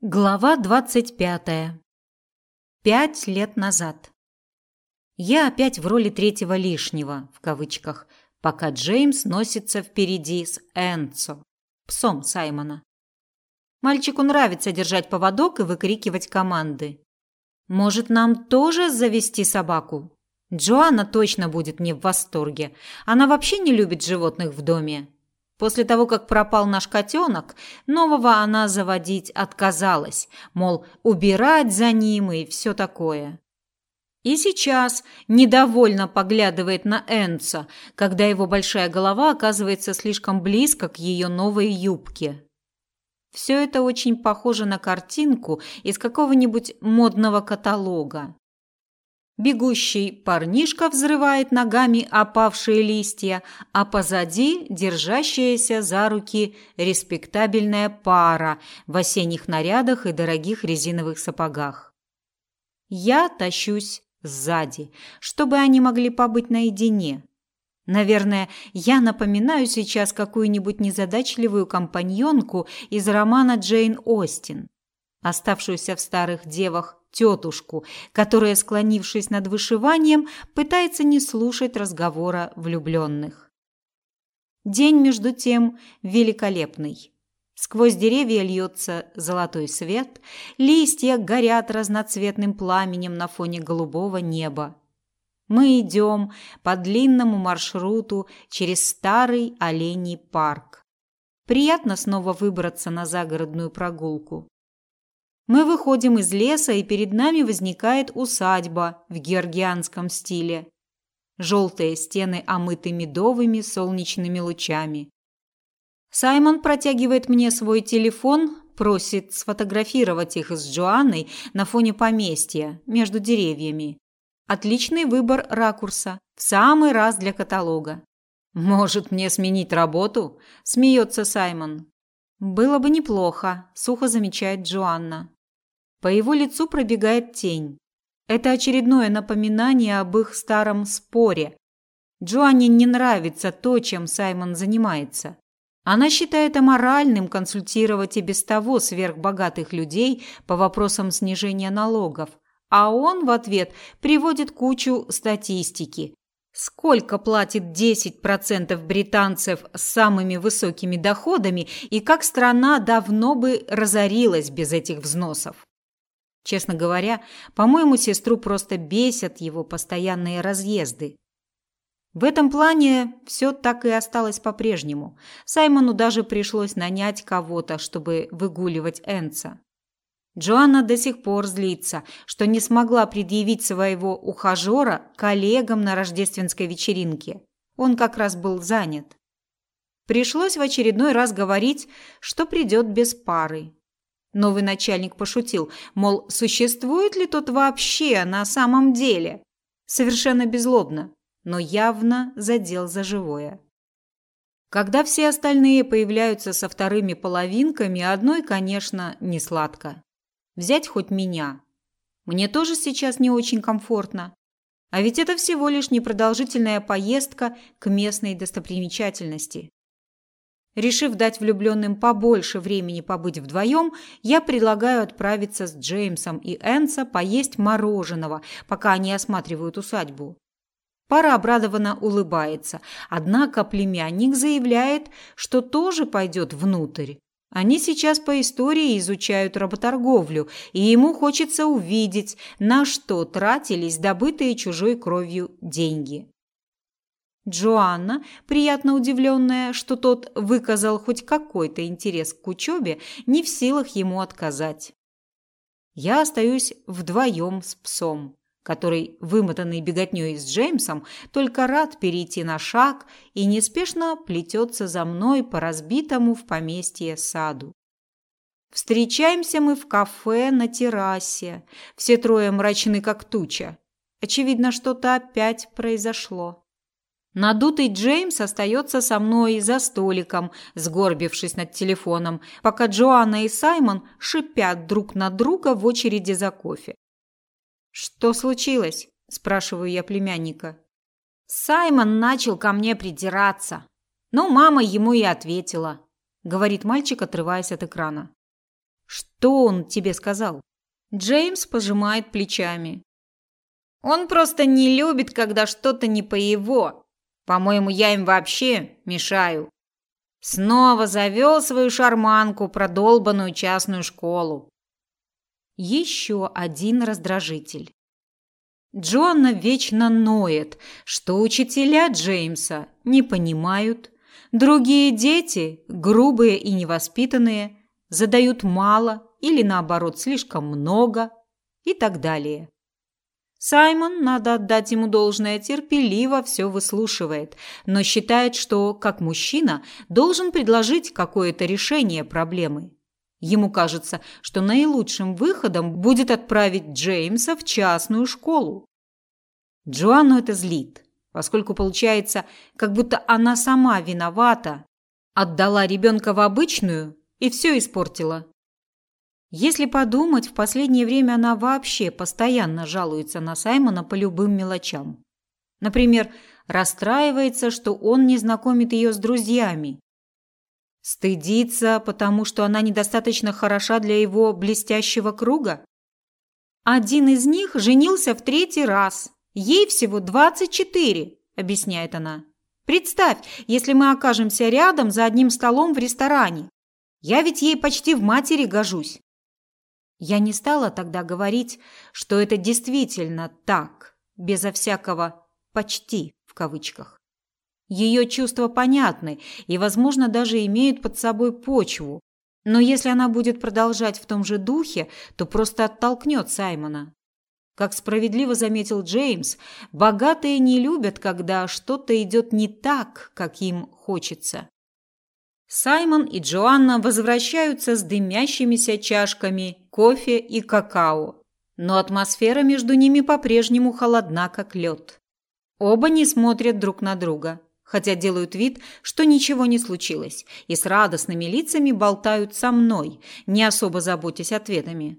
Глава двадцать пятая. Пять лет назад. Я опять в роли третьего лишнего, в кавычках, пока Джеймс носится впереди с Энцо, псом Саймона. Мальчику нравится держать поводок и выкрикивать команды. Может, нам тоже завести собаку? Джоанна точно будет не в восторге. Она вообще не любит животных в доме. После того, как пропал наш котенок, нового она заводить отказалась, мол, убирать за ним и все такое. И сейчас недовольно поглядывает на Энца, когда его большая голова оказывается слишком близко к ее новой юбке. Все это очень похоже на картинку из какого-нибудь модного каталога. Бегущий парнишка взрывает ногами опавшие листья, а позади держащаяся за руки респектабельная пара в осенних нарядах и дорогих резиновых сапогах. Я тащусь сзади, чтобы они могли побыть наедине. Наверное, я напоминаю сейчас какую-нибудь незадачливую компаньонку из романа Джейн Остин, оставшуюся в старых девах тетушку, которая, склонившись над вышиванием, пытается не слушать разговора влюбленных. День, между тем, великолепный. Сквозь деревья льется золотой свет, листья горят разноцветным пламенем на фоне голубого неба. Мы идем по длинному маршруту через старый оленей парк. Приятно снова выбраться на загородную прогулку. Мы выходим из леса, и перед нами возникает усадьба в георгианском стиле. Желтые стены омыты медовыми солнечными лучами. Саймон протягивает мне свой телефон, просит сфотографировать их с Джоанной на фоне поместья между деревьями. Отличный выбор ракурса, в самый раз для каталога. Может, мне сменить работу? смеется Саймон. Было бы неплохо, сухо замечает Джоанна. По его лицу пробегает тень. Это очередное напоминание об их старом споре. Джоанне не нравится то, чем Саймон занимается. Она считает аморальным консультировать и без того сверхбогатых людей по вопросам снижения налогов, а он в ответ приводит кучу статистики. Сколько платит 10% британцев с самыми высокими доходами и как страна давно бы разорилась без этих взносов. Честно говоря, по-моему, сестру просто бесят его постоянные разъезды. В этом плане все так и осталось по-прежнему. Саймону даже пришлось нанять кого-то, чтобы выгуливать Энца. Джоанна до сих пор злится, что не смогла предъявить своего ухажера коллегам на рождественской вечеринке. Он как раз был занят. Пришлось в очередной раз говорить, что придет без пары. Новый начальник пошутил, мол, существует ли тот вообще на самом деле? Совершенно безлобно, но явно задел за живое. Когда все остальные появляются со вторыми половинками, одной, конечно, не сладко. Взять хоть меня. Мне тоже сейчас не очень комфортно. А ведь это всего лишь непродолжительная поездка к местной достопримечательности. Решив дать влюбленным побольше времени побыть вдвоем, я предлагаю отправиться с Джеймсом и Энса поесть мороженого, пока они осматривают усадьбу. Пара обрадованно улыбается, однако племянник заявляет, что тоже пойдет внутрь. Они сейчас по истории изучают работорговлю, и ему хочется увидеть, на что тратились добытые чужой кровью деньги. Джоанна, приятно удивленная, что тот выказал хоть какой-то интерес к учебе, не в силах ему отказать. Я остаюсь вдвоем с псом, который, вымотанный беготней с Джеймсом, только рад перейти на шаг и неспешно плетется за мной по разбитому в поместье саду. Встречаемся мы в кафе на террасе. Все трое мрачны, как туча. Очевидно, что-то опять произошло. Надутый Джеймс остается со мной за столиком, сгорбившись над телефоном, пока Джоанна и Саймон шипят друг на друга в очереди за кофе. «Что случилось?» – спрашиваю я племянника. Саймон начал ко мне придираться. Ну, мама ему и ответила, говорит мальчик, отрываясь от экрана. Что он тебе сказал? Джеймс пожимает плечами. Он просто не любит, когда что-то не по его. По-моему, я им вообще мешаю. Снова завел свою шарманку про долбанную частную школу. Еще один раздражитель. Джоанна вечно ноет, что учителя Джеймса не понимают, другие дети, грубые и невоспитанные, задают мало или наоборот слишком много и так далее. Саймон, надо отдать ему должное, терпеливо все выслушивает, но считает, что, как мужчина, должен предложить какое-то решение проблемы. Ему кажется, что наилучшим выходом будет отправить Джеймса в частную школу. Джоанну это злит, поскольку получается, как будто она сама виновата, отдала ребенка в обычную и все испортила. Если подумать, в последнее время она вообще постоянно жалуется на Саймона по любым мелочам. Например, расстраивается, что он не знакомит ее с друзьями. Стыдится, потому что она недостаточно хороша для его блестящего круга. Один из них женился в третий раз. Ей всего 24, объясняет она. Представь, если мы окажемся рядом за одним столом в ресторане. Я ведь ей почти в матери гожусь. Я не стала тогда говорить, что это действительно так, безо всякого «почти» в кавычках. Ее чувства понятны и, возможно, даже имеют под собой почву. Но если она будет продолжать в том же духе, то просто оттолкнет Саймона. Как справедливо заметил Джеймс, богатые не любят, когда что-то идет не так, как им хочется. Саймон и Джоанна возвращаются с дымящимися чашками кофе и какао, но атмосфера между ними по-прежнему холодна, как лед. Оба не смотрят друг на друга, хотя делают вид, что ничего не случилось, и с радостными лицами болтают со мной, не особо заботясь ответами.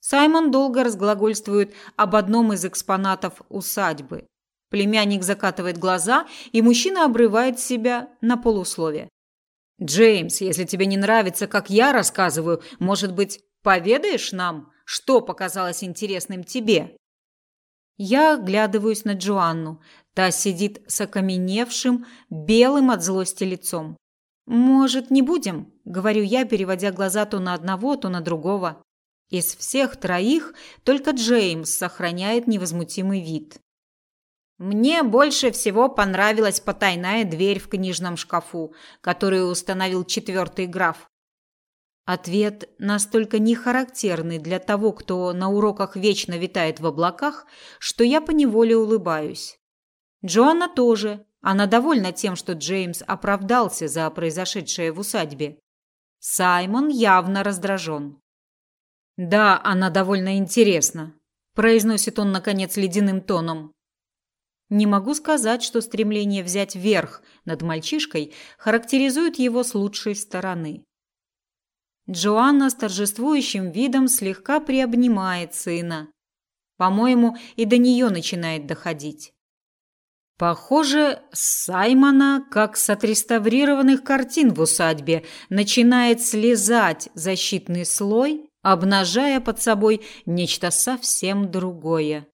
Саймон долго разглагольствует об одном из экспонатов усадьбы. Племянник закатывает глаза, и мужчина обрывает себя на полуслове. Джеймс, если тебе не нравится, как я рассказываю, может быть, поведаешь нам, что показалось интересным тебе? Я оглядываюсь на Джоанну. Та сидит с окаменевшим, белым от злости лицом. Может, не будем, говорю я, переводя глаза то на одного, то на другого. Из всех троих только Джеймс сохраняет невозмутимый вид. Мне больше всего понравилась потайная дверь в книжном шкафу, которую установил четвертый граф. Ответ настолько нехарактерный для того, кто на уроках вечно витает в облаках, что я поневоле улыбаюсь. Джоанна тоже. Она довольна тем, что Джеймс оправдался за произошедшее в усадьбе. Саймон явно раздражен. «Да, она довольно интересна», – произносит он, наконец, ледяным тоном. Не могу сказать, что стремление взять верх над мальчишкой характеризует его с лучшей стороны. Джоанна с торжествующим видом слегка приобнимает сына. По-моему, и до нее начинает доходить. Похоже, Саймона, как с отреставрированных картин в усадьбе, начинает слезать защитный слой, обнажая под собой нечто совсем другое.